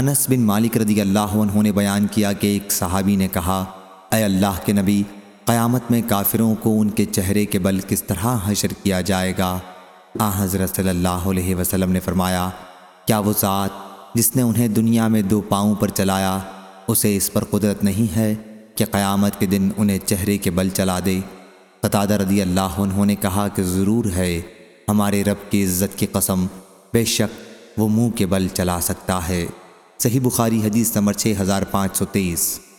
انس بن مالک رضی اللہ عنہ نے بیان کیا کہ ایک صحابی نے کہا، اے اللہ کے نبی، قیامت میں کافروں کو ان کے چہرے کے بل کس طرح حشر کیا جائے گا؟ آ حضرت صلی اللہ علیہ وسلم نے فرمایا، کیا وہ ذات جس نے انہیں دنیا میں دو پاؤں پر چلایا، اسے اس پر قدرت نہیں ہے کہ قیامت کے دن انہیں چہرے کے بل چلا دے؟ قطادہ رضی اللہ عنہ نے کہا کہ ضرور ہے، ہمارے رب کی عزت کی قسم، بے شک وہ منہ کے بل چلا سکتا ہے۔ صحیح بخاری حدیث نمبر 6523